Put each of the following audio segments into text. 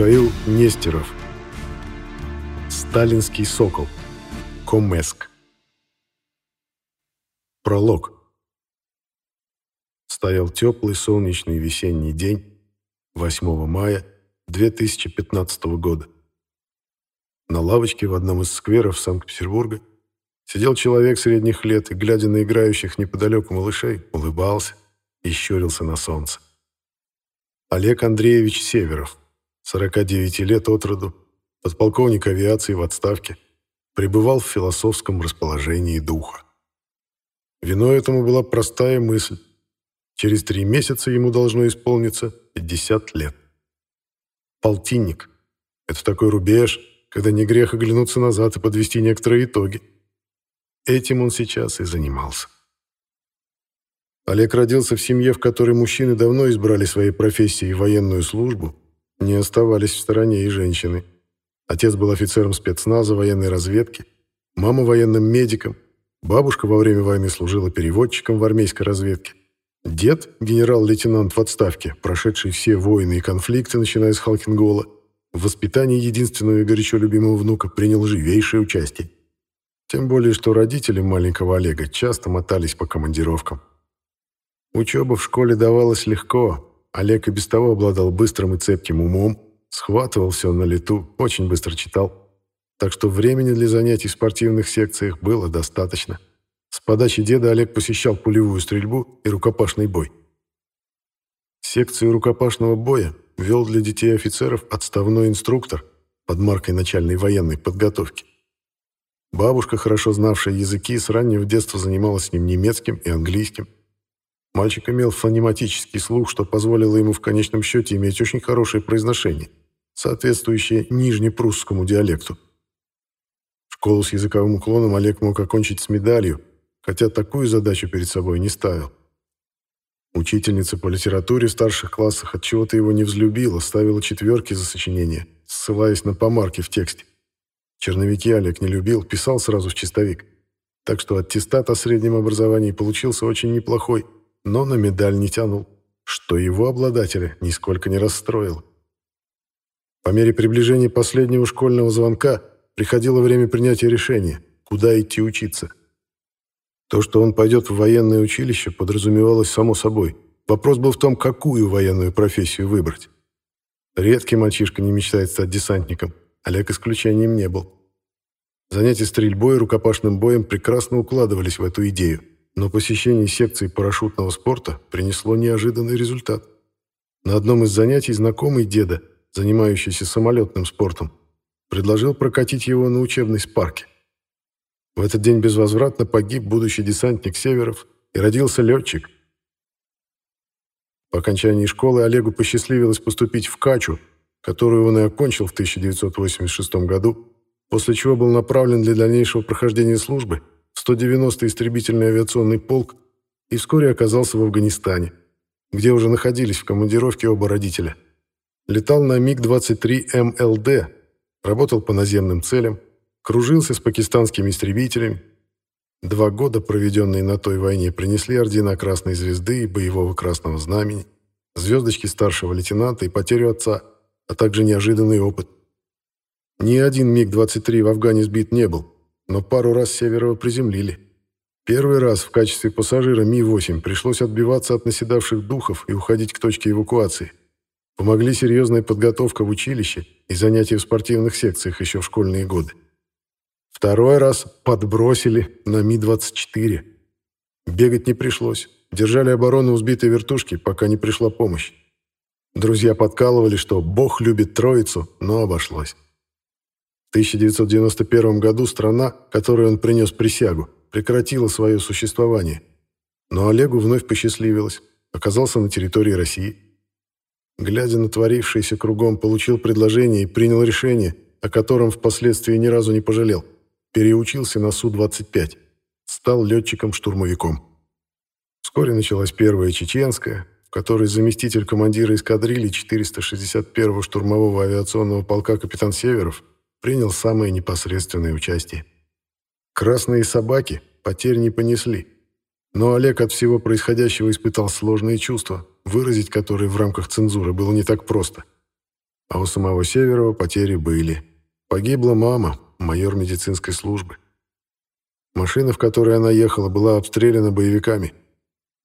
Михаил Нестеров. Сталинский сокол. Комеск. Пролог. Стоял теплый солнечный весенний день 8 мая 2015 года. На лавочке в одном из скверов Санкт-Петербурга сидел человек средних лет и, глядя на играющих неподалеку малышей, улыбался и щурился на солнце. Олег Андреевич Северов, 49 лет от роду, подполковник авиации в отставке, пребывал в философском расположении духа. Виной этому была простая мысль. Через три месяца ему должно исполниться 50 лет. Полтинник — это такой рубеж, когда не грех оглянуться назад и подвести некоторые итоги. Этим он сейчас и занимался. Олег родился в семье, в которой мужчины давно избрали своей профессией военную службу, не оставались в стороне и женщины. Отец был офицером спецназа военной разведки, мама военным медиком, бабушка во время войны служила переводчиком в армейской разведке. Дед, генерал-лейтенант в отставке, прошедший все войны и конфликты, начиная с Халкингола, в воспитании единственного и горячо любимого внука принял живейшее участие. Тем более, что родители маленького Олега часто мотались по командировкам. Учеба в школе давалась легко. Олег и без того обладал быстрым и цепким умом, схватывал все на лету, очень быстро читал. Так что времени для занятий в спортивных секциях было достаточно. С подачи деда Олег посещал пулевую стрельбу и рукопашный бой. Секцию рукопашного боя вел для детей офицеров отставной инструктор под маркой начальной военной подготовки. Бабушка, хорошо знавшая языки, с раннего детства занималась с ним немецким и английским. Мальчик имел фонематический слух, что позволило ему в конечном счете иметь очень хорошее произношение, соответствующее нижнепрусскому диалекту. Школу с языковым уклоном Олег мог окончить с медалью, хотя такую задачу перед собой не ставил. Учительница по литературе в старших классах от чего то его не взлюбила, ставила четверки за сочинение, ссылаясь на помарки в тексте. Черновики Олег не любил, писал сразу в чистовик. Так что аттестат о среднем образовании получился очень неплохой – но на медаль не тянул, что его обладателя нисколько не расстроило. По мере приближения последнего школьного звонка приходило время принятия решения, куда идти учиться. То, что он пойдет в военное училище, подразумевалось само собой. Вопрос был в том, какую военную профессию выбрать. Редкий мальчишка не мечтает стать десантником. Олег исключением не был. Занятия стрельбой и рукопашным боем прекрасно укладывались в эту идею. Но посещение секции парашютного спорта принесло неожиданный результат. На одном из занятий знакомый деда, занимающийся самолетным спортом, предложил прокатить его на учебной спарке. В этот день безвозвратно погиб будущий десантник Северов и родился летчик. По окончании школы Олегу посчастливилось поступить в Качу, которую он и окончил в 1986 году, после чего был направлен для дальнейшего прохождения службы 190-й истребительный авиационный полк и вскоре оказался в Афганистане, где уже находились в командировке оба родителя. Летал на МиГ-23 МЛД, работал по наземным целям, кружился с пакистанскими истребителями. Два года, проведенные на той войне, принесли ордена Красной Звезды и Боевого Красного Знамени, звездочки старшего лейтенанта и потерю отца, а также неожиданный опыт. Ни один МиГ-23 в Афгане сбит не был, но пару раз Северова приземлили. Первый раз в качестве пассажира Ми-8 пришлось отбиваться от наседавших духов и уходить к точке эвакуации. Помогли серьезная подготовка в училище и занятия в спортивных секциях еще в школьные годы. Второй раз подбросили на Ми-24. Бегать не пришлось. Держали оборону у сбитой вертушки, пока не пришла помощь. Друзья подкалывали, что Бог любит троицу, но обошлось. В 1991 году страна, которой он принес присягу, прекратила свое существование. Но Олегу вновь посчастливилось, оказался на территории России. Глядя на творившееся кругом, получил предложение и принял решение, о котором впоследствии ни разу не пожалел. Переучился на Су-25. Стал летчиком-штурмовиком. Вскоре началась первая чеченская, в которой заместитель командира эскадрильи 461-го штурмового авиационного полка капитан Северов принял самое непосредственное участие. Красные собаки потерь не понесли, но Олег от всего происходящего испытал сложные чувства, выразить которые в рамках цензуры было не так просто. А у самого Северова потери были. Погибла мама, майор медицинской службы. Машина, в которой она ехала, была обстреляна боевиками.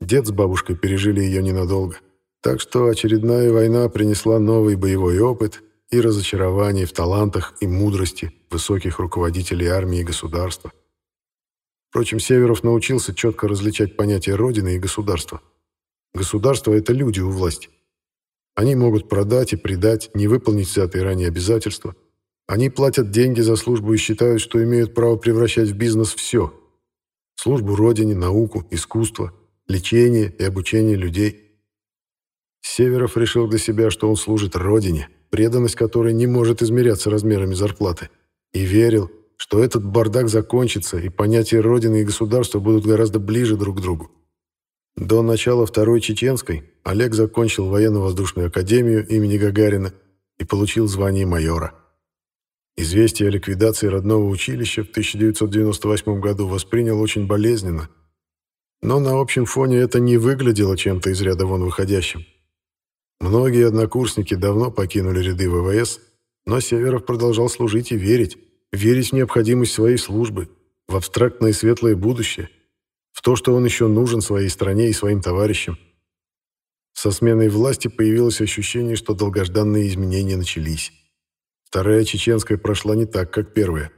Дед с бабушкой пережили ее ненадолго. Так что очередная война принесла новый боевой опыт и разочарование в талантах и мудрости высоких руководителей армии и государства. Впрочем, Северов научился четко различать понятия Родины и государства. Государство – это люди у власти. Они могут продать и предать, не выполнить взятые ранее обязательства. Они платят деньги за службу и считают, что имеют право превращать в бизнес все. Службу Родине, науку, искусство, лечение и обучение людей. Северов решил для себя, что он служит Родине, преданность которой не может измеряться размерами зарплаты, и верил, что этот бардак закончится, и понятия Родины и государства будут гораздо ближе друг к другу. До начала Второй Чеченской Олег закончил военно-воздушную академию имени Гагарина и получил звание майора. Известие о ликвидации родного училища в 1998 году воспринял очень болезненно, но на общем фоне это не выглядело чем-то из ряда вон выходящим. Многие однокурсники давно покинули ряды ВВС, но Северов продолжал служить и верить, верить в необходимость своей службы, в абстрактное светлое будущее – в то, что он еще нужен своей стране и своим товарищам. Со сменой власти появилось ощущение, что долгожданные изменения начались. Вторая чеченская прошла не так, как первая.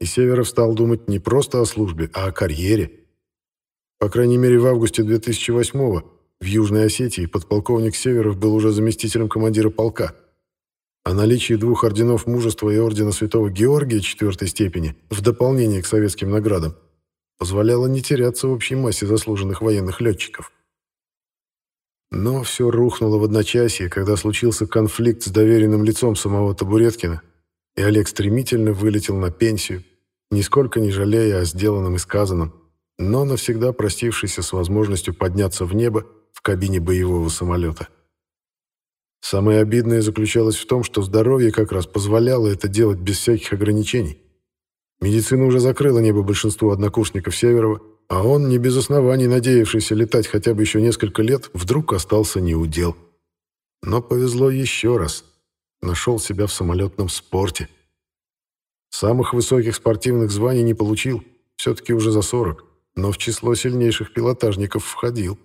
И Северов стал думать не просто о службе, а о карьере. По крайней мере, в августе 2008-го в Южной Осетии подполковник Северов был уже заместителем командира полка. О наличии двух орденов мужества и ордена Святого Георгия четвертой степени в дополнение к советским наградам позволяло не теряться в общей массе заслуженных военных летчиков. Но все рухнуло в одночасье, когда случился конфликт с доверенным лицом самого Табуреткина, и Олег стремительно вылетел на пенсию, нисколько не жалея о сделанном и сказанном, но навсегда простившийся с возможностью подняться в небо кабине боевого самолета. Самое обидное заключалось в том, что здоровье как раз позволяло это делать без всяких ограничений. Медицина уже закрыла небо большинству однокурсников Северова, а он, не без оснований надеявшийся летать хотя бы еще несколько лет, вдруг остался неудел. Но повезло еще раз. Нашел себя в самолетном спорте. Самых высоких спортивных званий не получил, все-таки уже за 40, но в число сильнейших пилотажников входил.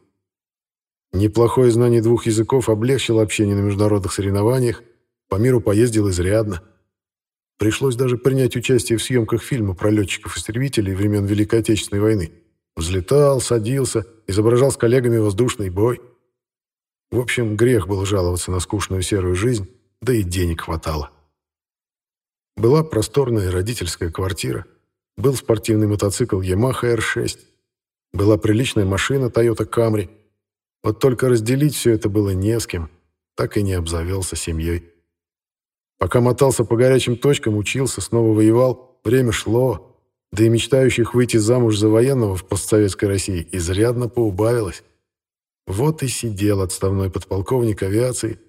Неплохое знание двух языков облегчило общение на международных соревнованиях, по миру поездил изрядно, Пришлось даже принять участие в съемках фильма про летчиков-истребителей времен Великой Отечественной войны. Взлетал, садился, изображал с коллегами воздушный бой. В общем, грех был жаловаться на скучную серую жизнь, да и денег хватало. Была просторная родительская квартира, был спортивный мотоцикл Yamaha R6, была приличная машина Toyota Camry. Вот только разделить все это было не с кем, так и не обзавелся семьей. Пока мотался по горячим точкам, учился, снова воевал, время шло, да и мечтающих выйти замуж за военного в постсоветской России изрядно поубавилось. Вот и сидел отставной подполковник авиации,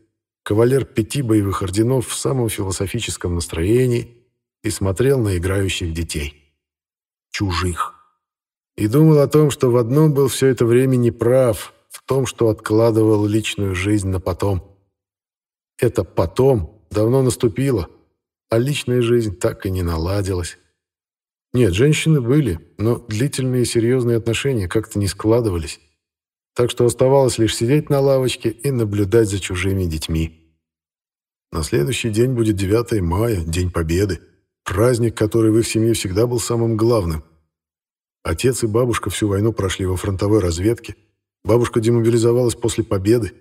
кавалер пяти боевых орденов в самом философическом настроении и смотрел на играющих детей. Чужих. И думал о том, что в одном был все это время неправ, в том, что откладывал личную жизнь на потом. Это потом давно наступила, а личная жизнь так и не наладилась. Нет, женщины были, но длительные серьезные отношения как-то не складывались. Так что оставалось лишь сидеть на лавочке и наблюдать за чужими детьми. На следующий день будет 9 мая, День Победы, праздник, который в их семье всегда был самым главным. Отец и бабушка всю войну прошли во фронтовой разведке. Бабушка демобилизовалась после победы.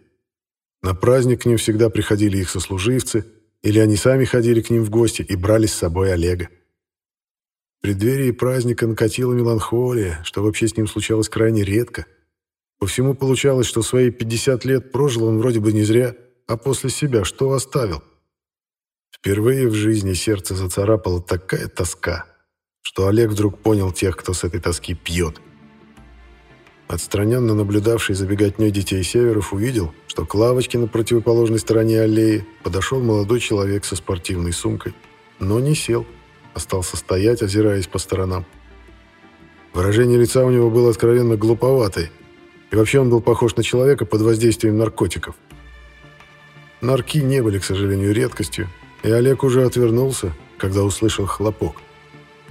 На праздник к ним всегда приходили их сослуживцы – или они сами ходили к ним в гости и брали с собой Олега. В преддверии праздника накатила меланхолия, что вообще с ним случалось крайне редко. По всему получалось, что свои 50 лет прожил он вроде бы не зря, а после себя что оставил? Впервые в жизни сердце зацарапала такая тоска, что Олег вдруг понял тех, кто с этой тоски пьет. Отстраненно наблюдавший за беготней детей Северов увидел, что к лавочке на противоположной стороне аллеи подошел молодой человек со спортивной сумкой, но не сел, остался стоять, озираясь по сторонам. Выражение лица у него было откровенно глуповатое, и вообще он был похож на человека под воздействием наркотиков. Нарки не были, к сожалению, редкостью, и Олег уже отвернулся, когда услышал хлопок.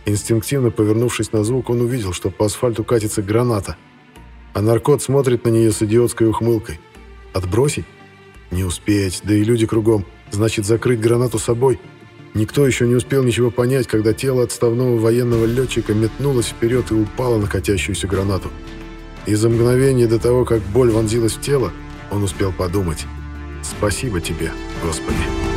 Инстинктивно повернувшись на звук, он увидел, что по асфальту катится граната. А наркот смотрит на нее с идиотской ухмылкой. Отбросить? Не успеть, да и люди кругом. Значит, закрыть гранату собой. Никто еще не успел ничего понять, когда тело отставного военного летчика метнулось вперед и упало на катящуюся гранату. И за мгновение до того, как боль вонзилась в тело, он успел подумать «Спасибо тебе, Господи».